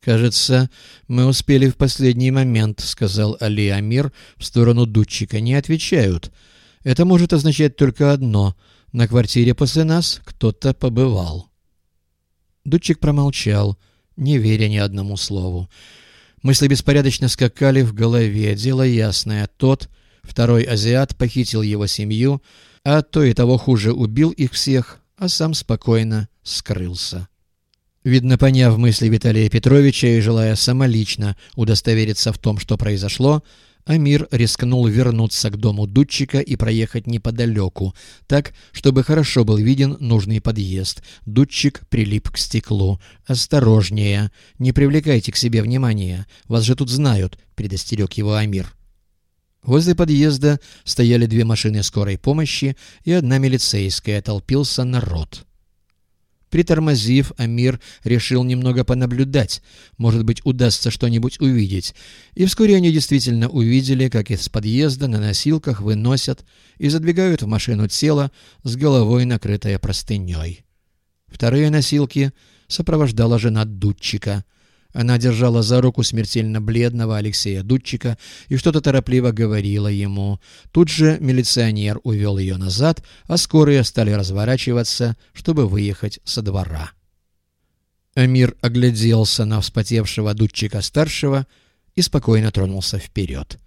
«Кажется, мы успели в последний момент», — сказал Али Амир в сторону дудчика. «Не отвечают. Это может означать только одно. На квартире после нас кто-то побывал». Дудчик промолчал, не веря ни одному слову. Мысли беспорядочно скакали в голове. Дело ясное. Тот, второй азиат, похитил его семью, а то и того хуже убил их всех, а сам спокойно скрылся. Видно, поняв мысли Виталия Петровича и желая самолично удостовериться в том, что произошло, Амир рискнул вернуться к дому Дудчика и проехать неподалеку, так, чтобы хорошо был виден нужный подъезд. Дудчик прилип к стеклу. «Осторожнее! Не привлекайте к себе внимания! Вас же тут знают!» — предостерег его Амир. Возле подъезда стояли две машины скорой помощи и одна милицейская. Толпился народ. Притормозив, Амир решил немного понаблюдать. Может быть, удастся что-нибудь увидеть. И вскоре они действительно увидели, как из подъезда на носилках выносят и задвигают в машину тело с головой, накрытое простыней. Вторые носилки сопровождала жена Дудчика — она держала за руку смертельно бледного Алексея Дудчика и что-то торопливо говорила ему. Тут же милиционер увел ее назад, а скорые стали разворачиваться, чтобы выехать со двора. Амир огляделся на вспотевшего Дудчика-старшего и спокойно тронулся вперед.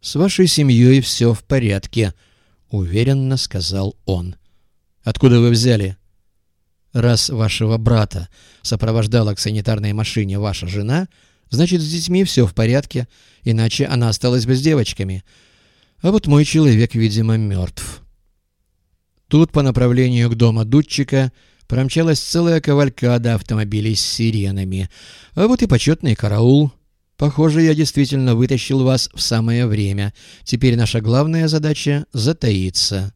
«С вашей семьей все в порядке», — уверенно сказал он. «Откуда вы взяли?» Раз вашего брата сопровождала к санитарной машине ваша жена, значит, с детьми все в порядке, иначе она осталась бы с девочками. А вот мой человек, видимо, мертв. Тут по направлению к дому Дудчика промчалась целая кавалькада автомобилей с сиренами. А вот и почетный караул. Похоже, я действительно вытащил вас в самое время. Теперь наша главная задача — затаиться.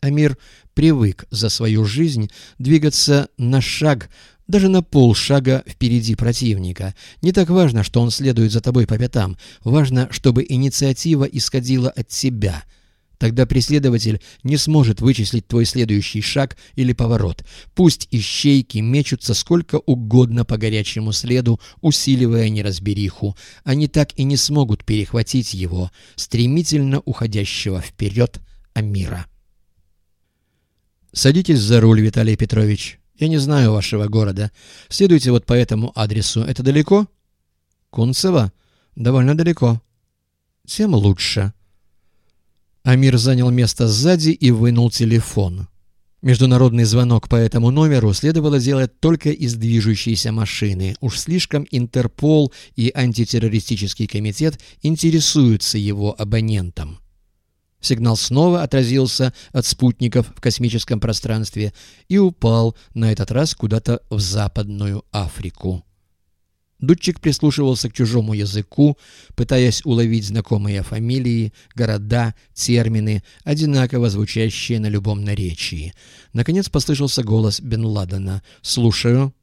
Амир привык за свою жизнь двигаться на шаг, даже на полшага впереди противника. Не так важно, что он следует за тобой по пятам. Важно, чтобы инициатива исходила от тебя. Тогда преследователь не сможет вычислить твой следующий шаг или поворот. Пусть ищейки мечутся сколько угодно по горячему следу, усиливая неразбериху. Они так и не смогут перехватить его, стремительно уходящего вперед Амира. «Садитесь за руль, Виталий Петрович. Я не знаю вашего города. Следуйте вот по этому адресу. Это далеко?» «Кунцево? Довольно далеко». «Тем лучше». Амир занял место сзади и вынул телефон. Международный звонок по этому номеру следовало делать только из движущейся машины. Уж слишком Интерпол и антитеррористический комитет интересуются его абонентом. Сигнал снова отразился от спутников в космическом пространстве и упал, на этот раз куда-то в Западную Африку. Дудчик прислушивался к чужому языку, пытаясь уловить знакомые фамилии, города, термины, одинаково звучащие на любом наречии. Наконец послышался голос Бен Ладена. «Слушаю».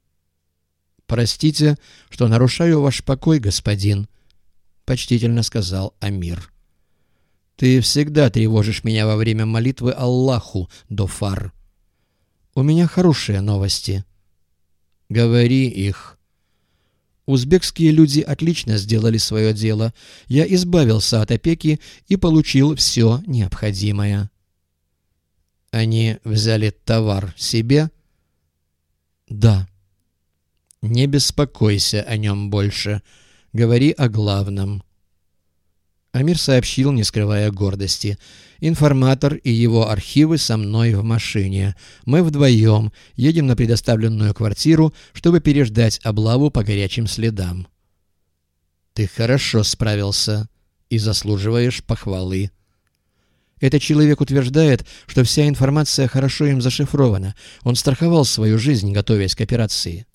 «Простите, что нарушаю ваш покой, господин», — почтительно сказал Амир. Ты всегда тревожишь меня во время молитвы Аллаху, Дофар. У меня хорошие новости. Говори их. Узбекские люди отлично сделали свое дело. Я избавился от опеки и получил все необходимое. Они взяли товар себе? Да. Не беспокойся о нем больше. Говори о главном. Амир сообщил, не скрывая гордости. «Информатор и его архивы со мной в машине. Мы вдвоем едем на предоставленную квартиру, чтобы переждать облаву по горячим следам». «Ты хорошо справился и заслуживаешь похвалы». Этот человек утверждает, что вся информация хорошо им зашифрована. Он страховал свою жизнь, готовясь к операции.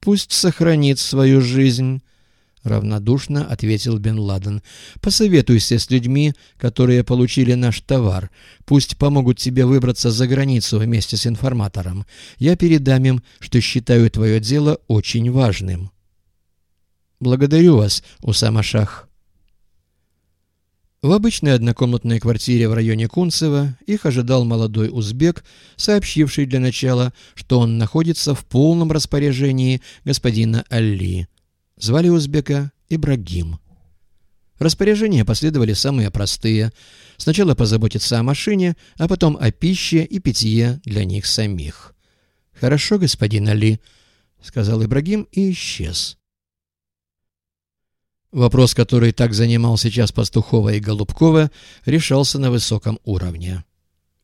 «Пусть сохранит свою жизнь», — равнодушно ответил Бен Ладен. «Посоветуйся с людьми, которые получили наш товар. Пусть помогут тебе выбраться за границу вместе с информатором. Я передам им, что считаю твое дело очень важным». «Благодарю вас, Усама Шах». В обычной однокомнатной квартире в районе Кунцево их ожидал молодой узбек, сообщивший для начала, что он находится в полном распоряжении господина Алли. Звали узбека Ибрагим. Распоряжения последовали самые простые. Сначала позаботиться о машине, а потом о пище и питье для них самих. «Хорошо, господин Али», — сказал Ибрагим и исчез. Вопрос, который так занимал сейчас Пастухова и Голубкова, решался на высоком уровне.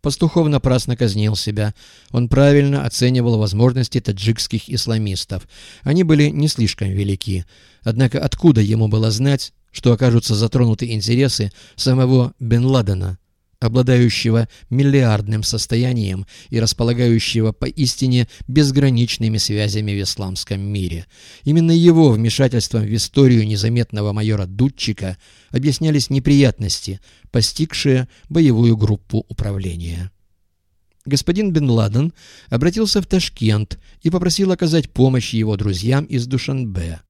Пастухов напрасно казнил себя. Он правильно оценивал возможности таджикских исламистов. Они были не слишком велики. Однако откуда ему было знать, что окажутся затронуты интересы самого Бен Ладена? Обладающего миллиардным состоянием и располагающего поистине безграничными связями в исламском мире. Именно его вмешательством в историю незаметного майора Дудчика объяснялись неприятности, постигшие боевую группу управления. Господин Бен Ладен обратился в Ташкент и попросил оказать помощь его друзьям из Душанбе.